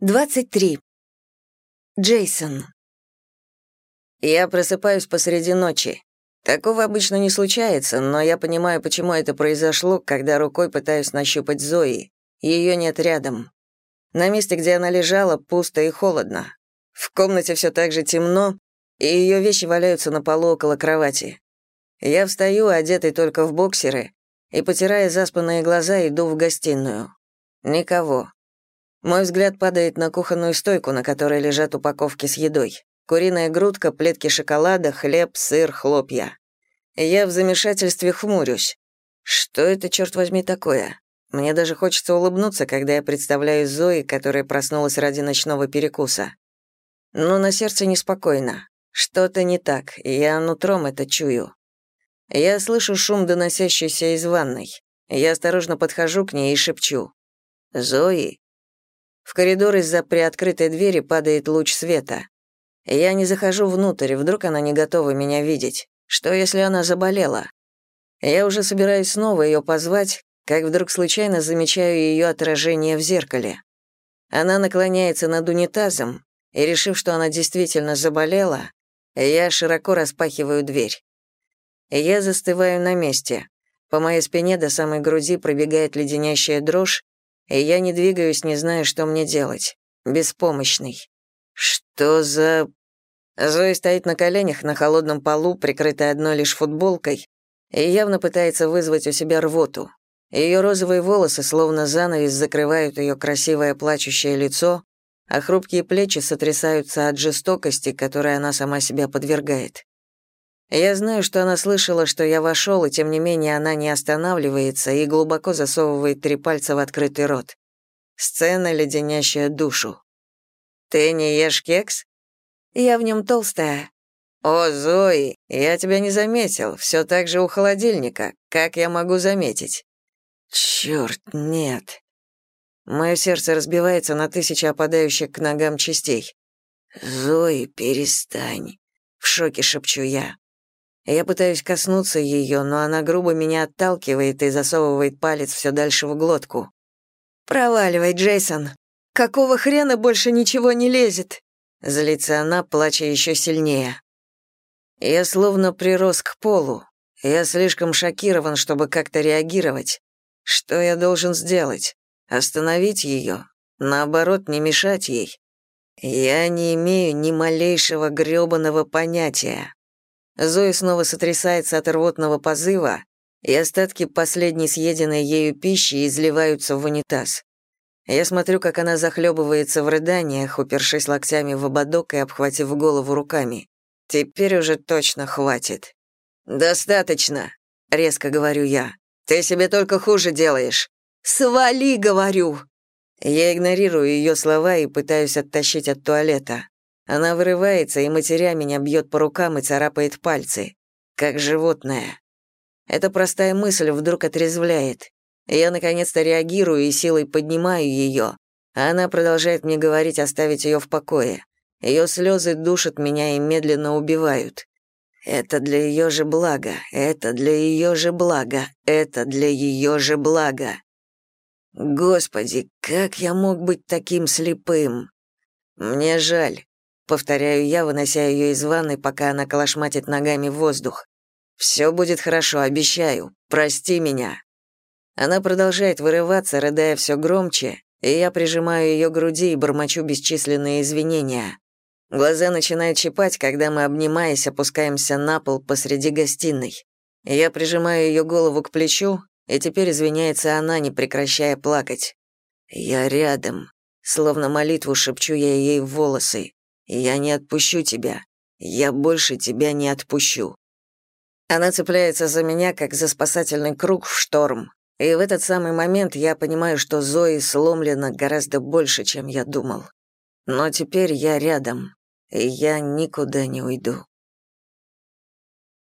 23. Джейсон. Я просыпаюсь посреди ночи. Такого обычно не случается, но я понимаю, почему это произошло, когда рукой пытаюсь нащупать Зои. Ее нет рядом. На месте, где она лежала, пусто и холодно. В комнате все так же темно, и ее вещи валяются на полу около кровати. Я встаю, одетый только в боксеры, и, потирая заспанные глаза, иду в гостиную. Никого. Мой взгляд падает на кухонную стойку, на которой лежат упаковки с едой. Куриная грудка, плетки шоколада, хлеб, сыр, хлопья. Я в замешательстве хмурюсь. Что это, черт возьми, такое? Мне даже хочется улыбнуться, когда я представляю Зои, которая проснулась ради ночного перекуса. Но на сердце неспокойно. Что-то не так, и я нутром это чую. Я слышу шум, доносящийся из ванной. Я осторожно подхожу к ней и шепчу. «Зои, в коридор из-за приоткрытой двери падает луч света. Я не захожу внутрь, вдруг она не готова меня видеть. Что, если она заболела? Я уже собираюсь снова ее позвать, как вдруг случайно замечаю ее отражение в зеркале. Она наклоняется над унитазом, и, решив, что она действительно заболела, я широко распахиваю дверь. Я застываю на месте. По моей спине до самой груди пробегает леденящая дрожь, и я не двигаюсь, не зная, что мне делать. Беспомощный. Что за... Зои стоит на коленях на холодном полу, прикрытая одной лишь футболкой, и явно пытается вызвать у себя рвоту. Ее розовые волосы, словно занавес, закрывают ее красивое плачущее лицо, а хрупкие плечи сотрясаются от жестокости, которой она сама себя подвергает. Я знаю, что она слышала, что я вошел, и тем не менее она не останавливается и глубоко засовывает три пальца в открытый рот. Сцена, леденящая душу. «Ты не ешь кекс?» «Я в нем толстая». «О, Зои, я тебя не заметил, все так же у холодильника. Как я могу заметить?» «Черт, нет». Мое сердце разбивается на тысячи опадающих к ногам частей. «Зои, перестань», — в шоке шепчу я. Я пытаюсь коснуться ее, но она грубо меня отталкивает и засовывает палец все дальше в глотку. «Проваливай, Джейсон! Какого хрена больше ничего не лезет?» Злится она, плача еще сильнее. Я словно прирос к полу. Я слишком шокирован, чтобы как-то реагировать. Что я должен сделать? Остановить ее? Наоборот, не мешать ей? Я не имею ни малейшего грёбаного понятия. Зоя снова сотрясается от рвотного позыва, и остатки последней съеденной ею пищи изливаются в унитаз. Я смотрю, как она захлебывается в рыданиях, упершись локтями в ободок и обхватив голову руками. Теперь уже точно хватит. «Достаточно», — резко говорю я. «Ты себе только хуже делаешь». «Свали, говорю!» Я игнорирую ее слова и пытаюсь оттащить от туалета. Она вырывается и, матеря меня, бьет по рукам и царапает пальцы, как животное. Эта простая мысль вдруг отрезвляет. Я наконец-то реагирую и силой поднимаю ее, а она продолжает мне говорить оставить ее в покое. Ее слезы душат меня и медленно убивают. Это для ее же блага, это для ее же блага, это для ее же блага. Господи, как я мог быть таким слепым? Мне жаль. Повторяю я, вынося ее из ванной, пока она колошматит ногами в воздух. «Все будет хорошо, обещаю. Прости меня». Она продолжает вырываться, рыдая все громче, и я прижимаю ее к груди и бормочу бесчисленные извинения. Глаза начинают щипать, когда мы, обнимаясь, опускаемся на пол посреди гостиной. Я прижимаю ее голову к плечу, и теперь извиняется она, не прекращая плакать. «Я рядом», словно молитву шепчу я ей в волосы. Я не отпущу тебя. Я больше тебя не отпущу. Она цепляется за меня, как за спасательный круг в шторм. И в этот самый момент я понимаю, что Зои сломлена гораздо больше, чем я думал. Но теперь я рядом, и я никуда не уйду.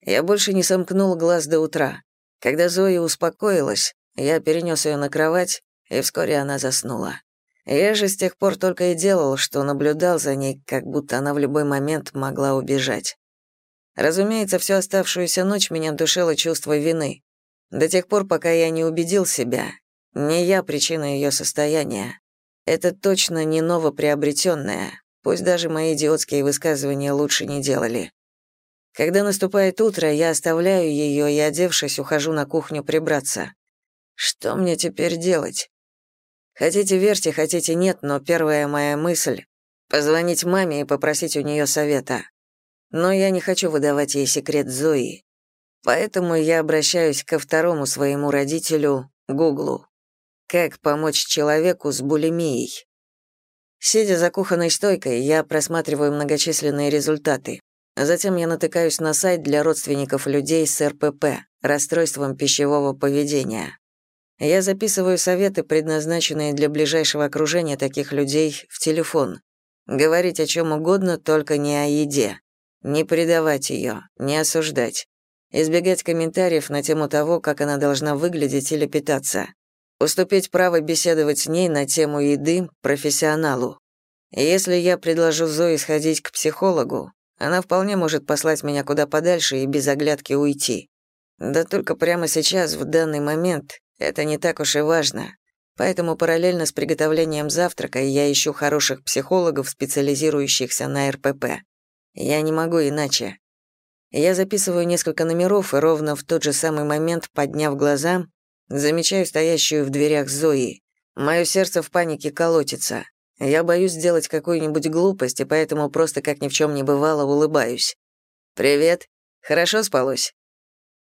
Я больше не сомкнул глаз до утра. Когда Зоя успокоилась, я перенес ее на кровать, и вскоре она заснула. Я же с тех пор только и делал, что наблюдал за ней, как будто она в любой момент могла убежать. Разумеется, всю оставшуюся ночь меня душило чувство вины. До тех пор, пока я не убедил себя, не я причина ее состояния. Это точно не новоприобретенное, пусть даже мои идиотские высказывания лучше не делали. Когда наступает утро, я оставляю ее и, одевшись, ухожу на кухню прибраться. Что мне теперь делать? Хотите верьте, хотите нет, но первая моя мысль — позвонить маме и попросить у нее совета. Но я не хочу выдавать ей секрет Зои. Поэтому я обращаюсь ко второму своему родителю, Гуглу. Как помочь человеку с булимией? Сидя за кухонной стойкой, я просматриваю многочисленные результаты. Затем я натыкаюсь на сайт для родственников людей с РПП, расстройством пищевого поведения. Я записываю советы, предназначенные для ближайшего окружения таких людей, в телефон. Говорить о чем угодно, только не о еде. Не предавать ее, не осуждать. Избегать комментариев на тему того, как она должна выглядеть или питаться. Уступить право беседовать с ней на тему еды профессионалу. Если я предложу Зое сходить к психологу, она вполне может послать меня куда подальше и без оглядки уйти. Да только прямо сейчас, в данный момент, это не так уж и важно. Поэтому параллельно с приготовлением завтрака я ищу хороших психологов, специализирующихся на РПП. Я не могу иначе. Я записываю несколько номеров и ровно в тот же самый момент, подняв глаза, замечаю стоящую в дверях Зои. Мое сердце в панике колотится. Я боюсь сделать какую-нибудь глупость, и поэтому просто как ни в чем не бывало улыбаюсь. «Привет. Хорошо спалось?»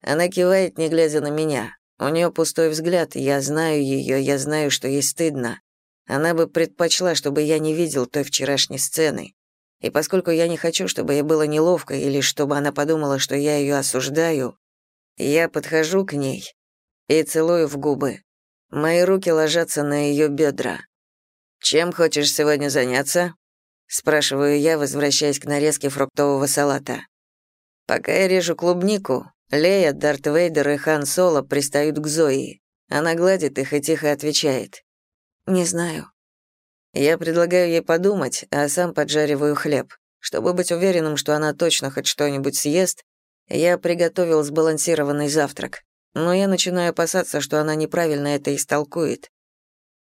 Она кивает, не глядя на меня. У нее пустой взгляд, я знаю ее, я знаю, что ей стыдно. Она бы предпочла, чтобы я не видел той вчерашней сцены. И поскольку я не хочу, чтобы ей было неловко или чтобы она подумала, что я ее осуждаю, я подхожу к ней и целую в губы. Мои руки ложатся на ее бедра. «Чем хочешь сегодня заняться?» — спрашиваю я, возвращаясь к нарезке фруктового салата. Пока я режу клубнику, Лея, Дарт Вейдер и Хан Соло пристают к Зои. Она гладит их и тихо отвечает. «Не знаю». Я предлагаю ей подумать, а сам поджариваю хлеб. Чтобы быть уверенным, что она точно хоть что-нибудь съест, я приготовил сбалансированный завтрак. Но я начинаю опасаться, что она неправильно это истолкует.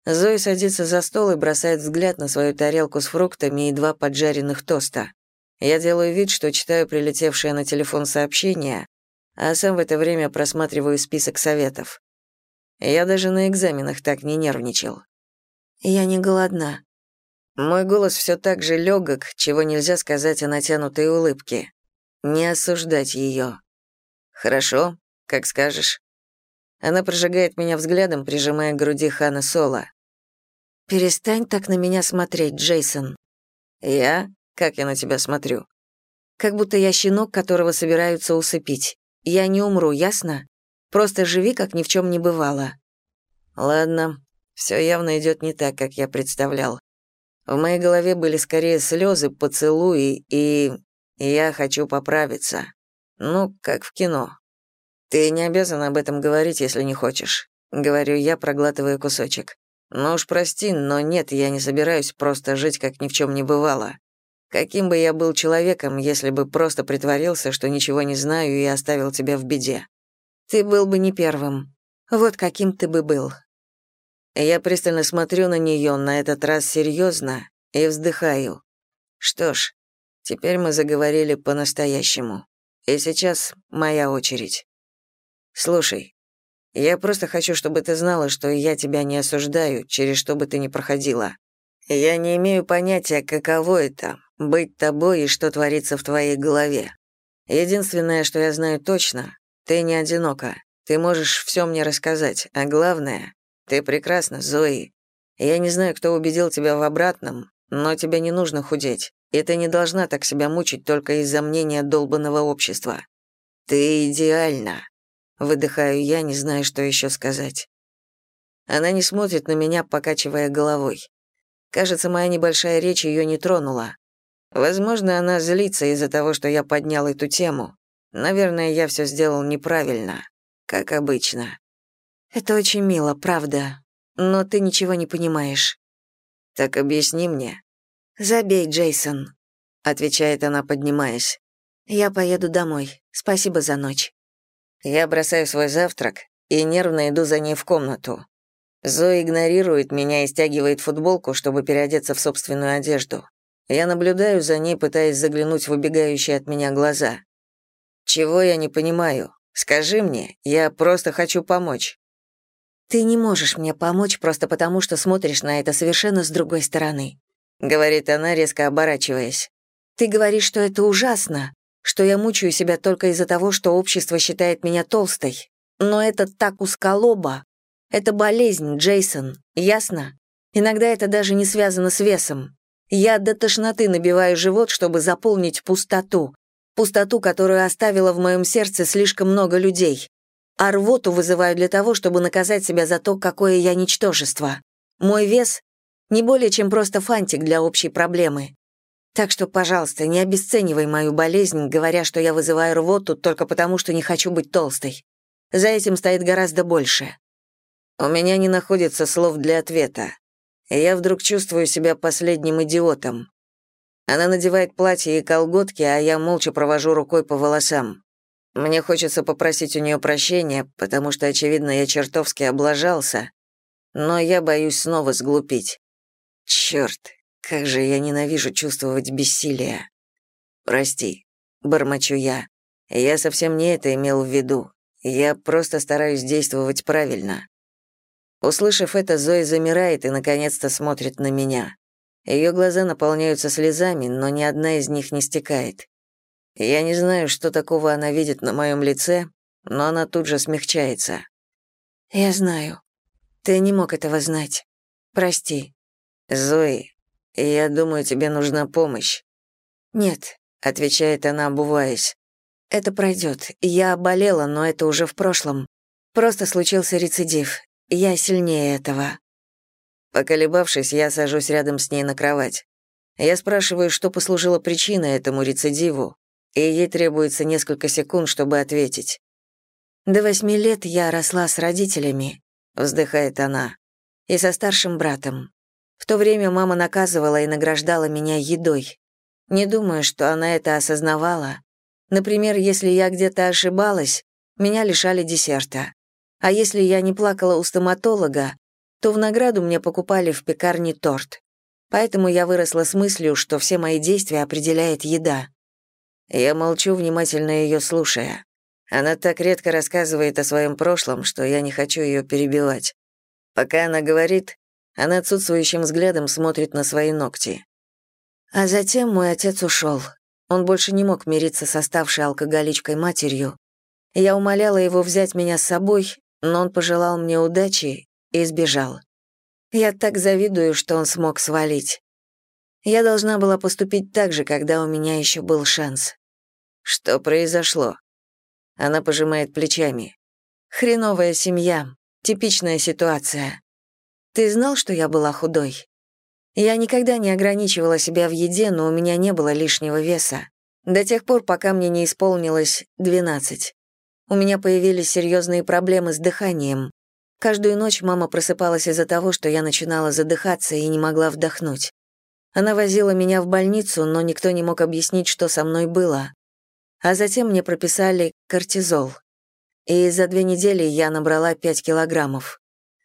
Зои садится за стол и бросает взгляд на свою тарелку с фруктами и два поджаренных тоста. Я делаю вид, что читаю прилетевшее на телефон сообщение, а сам в это время просматриваю список советов. Я даже на экзаменах так не нервничал. Я не голодна. Мой голос все так же легок, чего нельзя сказать о натянутой улыбке. Не осуждать ее. Хорошо, как скажешь. Она прожигает меня взглядом, прижимая к груди Хана Соло. «Перестань так на меня смотреть, Джейсон». «Я? Как я на тебя смотрю?» «Как будто я щенок, которого собираются усыпить. Я не умру, ясно? Просто живи, как ни в чем не бывало». «Ладно, все явно идет не так, как я представлял. В моей голове были скорее слезы, поцелуи, и я хочу поправиться. Ну, как в кино. Ты не обязан об этом говорить, если не хочешь. Говорю я, проглатывая кусочек. Ну уж прости, но нет, я не собираюсь просто жить, как ни в чем не бывало. Каким бы я был человеком, если бы просто притворился, что ничего не знаю и оставил тебя в беде? Ты был бы не первым. Вот каким ты бы был. Я пристально смотрю на нее, на этот раз серьезно, и вздыхаю. Что ж, теперь мы заговорили по-настоящему. И сейчас моя очередь. Слушай, я просто хочу, чтобы ты знала, что я тебя не осуждаю, через что бы ты ни проходила. Я не имею понятия, каково это быть тобой и что творится в твоей голове. Единственное, что я знаю точно, ты не одинока. Ты можешь все мне рассказать, а главное, ты прекрасна, Зои. Я не знаю, кто убедил тебя в обратном, но тебе не нужно худеть, и ты не должна так себя мучить только из-за мнения долбанного общества. Ты идеальна. Выдыхаю я, не знаю, что еще сказать. Она не смотрит на меня, покачивая головой. Кажется, моя небольшая речь ее не тронула. Возможно, она злится из-за того, что я поднял эту тему. Наверное, я все сделал неправильно, как обычно. Это очень мило, правда, но ты ничего не понимаешь. Так объясни мне. Забей, Джейсон, отвечает она, поднимаясь. Я поеду домой. Спасибо за ночь. Я бросаю свой завтрак и нервно иду за ней в комнату. Зоя игнорирует меня и стягивает футболку, чтобы переодеться в собственную одежду. Я наблюдаю за ней, пытаясь заглянуть в убегающие от меня глаза. «Чего я не понимаю? Скажи мне, я просто хочу помочь». «Ты не можешь мне помочь просто потому, что смотришь на это совершенно с другой стороны», — говорит она, резко оборачиваясь. «Ты говоришь, что это ужасно, что я мучаю себя только из-за того, что общество считает меня толстой. Но это так узколобо. Это болезнь, Джейсон, ясно? Иногда это даже не связано с весом. Я до тошноты набиваю живот, чтобы заполнить пустоту. Пустоту, которую оставила в моем сердце слишком много людей. А рвоту вызываю для того, чтобы наказать себя за то, какое я ничтожество. Мой вес — не более чем просто фантик для общей проблемы. Так что, пожалуйста, не обесценивай мою болезнь, говоря, что я вызываю рвоту только потому, что не хочу быть толстой. За этим стоит гораздо больше. У меня не находится слов для ответа я вдруг чувствую себя последним идиотом. Она надевает платье и колготки, а я молча провожу рукой по волосам. Мне хочется попросить у нее прощения, потому что, очевидно, я чертовски облажался, но я боюсь снова сглупить. Черт, как же я ненавижу чувствовать бессилие. Прости, бормочу я. Я совсем не это имел в виду. Я просто стараюсь действовать правильно. Услышав это, Зоя замирает и наконец-то смотрит на меня. Ее глаза наполняются слезами, но ни одна из них не стекает. Я не знаю, что такого она видит на моем лице, но она тут же смягчается. «Я знаю. Ты не мог этого знать. Прости». «Зои, я думаю, тебе нужна помощь». «Нет», — отвечает она, обуваясь. «Это пройдет. Я болела, но это уже в прошлом. Просто случился рецидив. Я сильнее этого». Поколебавшись, я сажусь рядом с ней на кровать. Я спрашиваю, что послужило причиной этому рецидиву, и ей требуется несколько секунд, чтобы ответить. «До восьми лет я росла с родителями», — вздыхает она, — «и со старшим братом. В то время мама наказывала и награждала меня едой. Не думаю, что она это осознавала. Например, если я где-то ошибалась, меня лишали десерта. А если я не плакала у стоматолога, то в награду мне покупали в пекарне торт. Поэтому я выросла с мыслью, что все мои действия определяет еда. Я молчу, внимательно ее слушая. Она так редко рассказывает о своем прошлом, что я не хочу ее перебивать. Пока она говорит, она отсутствующим взглядом смотрит на свои ногти. А затем мой отец ушел. Он больше не мог мириться с оставшей алкоголичкой матерью. Я умоляла его взять меня с собой, но он пожелал мне удачи и сбежал. Я так завидую, что он смог свалить. Я должна была поступить так же, когда у меня еще был шанс. Что произошло? Она пожимает плечами. Хреновая семья, типичная ситуация. Ты знал, что я была худой? Я никогда не ограничивала себя в еде, но у меня не было лишнего веса. До тех пор, пока мне не исполнилось 12. У меня появились серьезные проблемы с дыханием. Каждую ночь мама просыпалась из-за того, что я начинала задыхаться и не могла вдохнуть. Она возила меня в больницу, но никто не мог объяснить, что со мной было. А затем мне прописали кортизол. И за две недели я набрала 5 килограммов.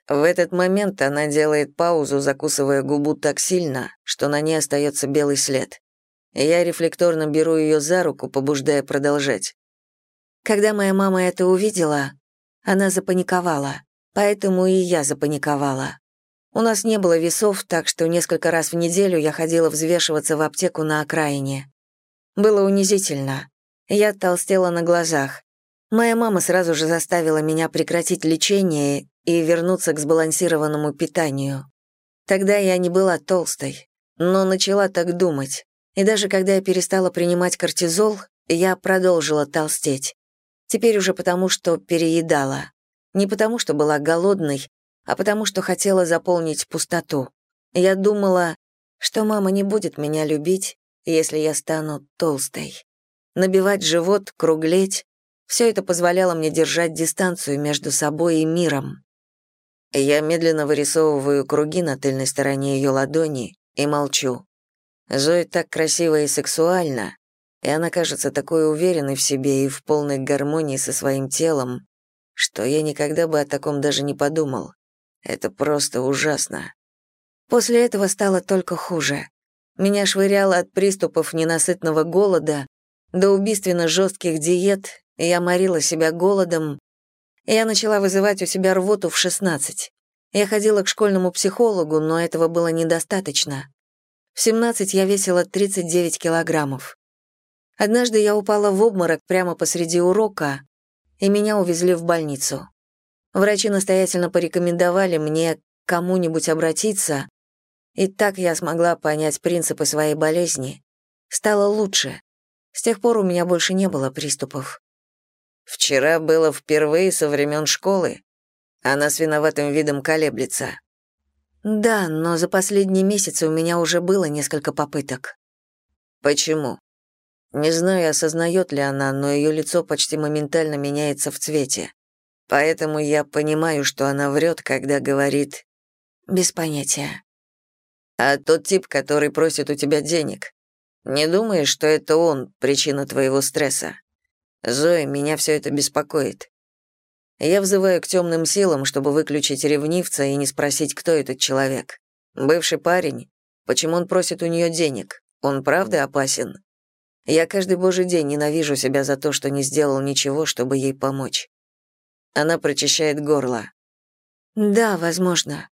В этот момент она делает паузу, закусывая губу так сильно, что на ней остается белый след. Я рефлекторно беру ее за руку, побуждая продолжать. Когда моя мама это увидела, она запаниковала, поэтому и я запаниковала. У нас не было весов, так что несколько раз в неделю я ходила взвешиваться в аптеку на окраине. Было унизительно. Я толстела на глазах. Моя мама сразу же заставила меня прекратить лечение и вернуться к сбалансированному питанию. Тогда я не была толстой, но начала так думать. И даже когда я перестала принимать кортизол, я продолжила толстеть. Теперь уже потому, что переедала. Не потому, что была голодной, а потому, что хотела заполнить пустоту. Я думала, что мама не будет меня любить, если я стану толстой. Набивать живот, круглеть — все это позволяло мне держать дистанцию между собой и миром. Я медленно вырисовываю круги на тыльной стороне ее ладони и молчу. Зоя так красиво и сексуально, и она кажется такой уверенной в себе и в полной гармонии со своим телом, что я никогда бы о таком даже не подумал. Это просто ужасно. После этого стало только хуже. Меня швыряло от приступов ненасытного голода до убийственно жестких диет, я морила себя голодом. Я начала вызывать у себя рвоту в 16. Я ходила к школьному психологу, но этого было недостаточно. В 17 я весила 39 килограммов. Однажды я упала в обморок прямо посреди урока, и меня увезли в больницу. Врачи настоятельно порекомендовали мне кому-нибудь обратиться, и так я смогла понять принципы своей болезни. Стало лучше. С тех пор у меня больше не было приступов. Вчера было впервые со времен школы. Она с виноватым видом колеблется. Да, но за последние месяцы у меня уже было несколько попыток. Почему? Не знаю, осознает ли она, но ее лицо почти моментально меняется в цвете. Поэтому я понимаю, что она врет, когда говорит «без понятия». А тот тип, который просит у тебя денег, не думаешь, что это он причина твоего стресса? Зоя, меня все это беспокоит. Я взываю к темным силам, чтобы выключить ревнивца и не спросить, кто этот человек. Бывший парень? Почему он просит у нее денег? Он правда опасен? Я каждый божий день ненавижу себя за то, что не сделал ничего, чтобы ей помочь. Она прочищает горло. Да, возможно.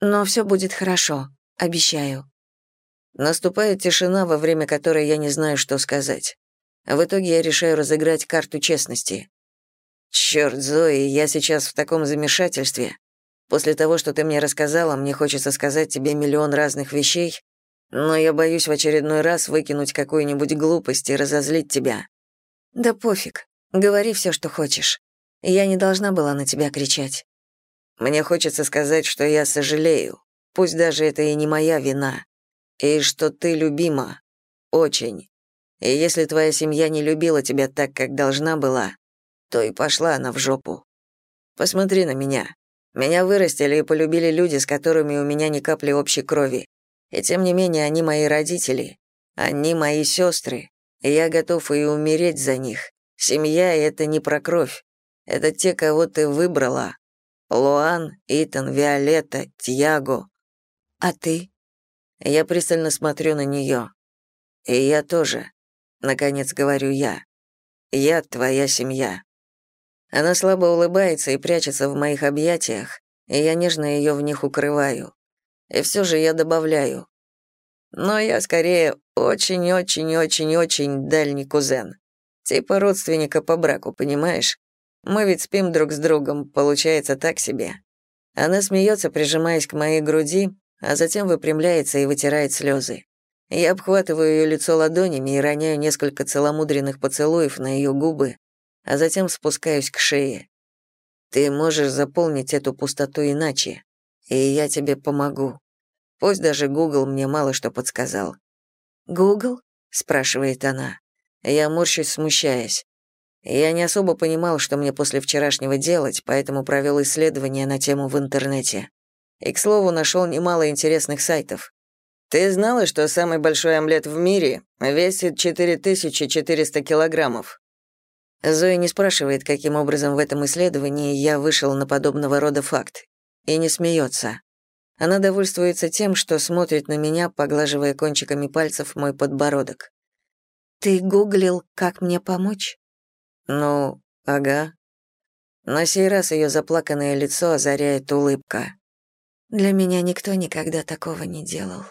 Но все будет хорошо, обещаю. Наступает тишина, во время которой я не знаю, что сказать. В итоге я решаю разыграть карту честности. Черт, Зои, я сейчас в таком замешательстве. После того, что ты мне рассказала, мне хочется сказать тебе миллион разных вещей, но я боюсь в очередной раз выкинуть какую-нибудь глупость и разозлить тебя. Да пофиг. Говори все, что хочешь. Я не должна была на тебя кричать. Мне хочется сказать, что я сожалею, пусть даже это и не моя вина и что ты любима. Очень. И если твоя семья не любила тебя так, как должна была, то и пошла она в жопу. Посмотри на меня. Меня вырастили и полюбили люди, с которыми у меня ни капли общей крови. И тем не менее они мои родители. Они мои сестры. Я готов и умереть за них. Семья — это не про кровь. Это те, кого ты выбрала. Луан, Итан, Виолетта, Тьяго. А ты? Я пристально смотрю на нее. И я тоже. Наконец говорю я. Я твоя семья. Она слабо улыбается и прячется в моих объятиях, и я нежно ее в них укрываю. И все же я добавляю. Но я скорее очень-очень-очень-очень дальний кузен. Типа родственника по браку, понимаешь? Мы ведь спим друг с другом, получается так себе. Она смеется, прижимаясь к моей груди, а затем выпрямляется и вытирает слезы. Я обхватываю ее лицо ладонями и роняю несколько целомудренных поцелуев на ее губы, а затем спускаюсь к шее. Ты можешь заполнить эту пустоту иначе, и я тебе помогу. Пусть даже Гугл мне мало что подсказал. «Гугл?» — спрашивает она. Я морщусь, смущаясь. Я не особо понимал, что мне после вчерашнего делать, поэтому провел исследование на тему в интернете. И, к слову, нашел немало интересных сайтов. Ты знала, что самый большой омлет в мире весит 4400 килограммов? Зоя не спрашивает, каким образом в этом исследовании я вышел на подобного рода факт. И не смеется. Она довольствуется тем, что смотрит на меня, поглаживая кончиками пальцев мой подбородок. «Ты гуглил, как мне помочь?» «Ну, ага». На сей раз ее заплаканное лицо озаряет улыбка. Для меня никто никогда такого не делал.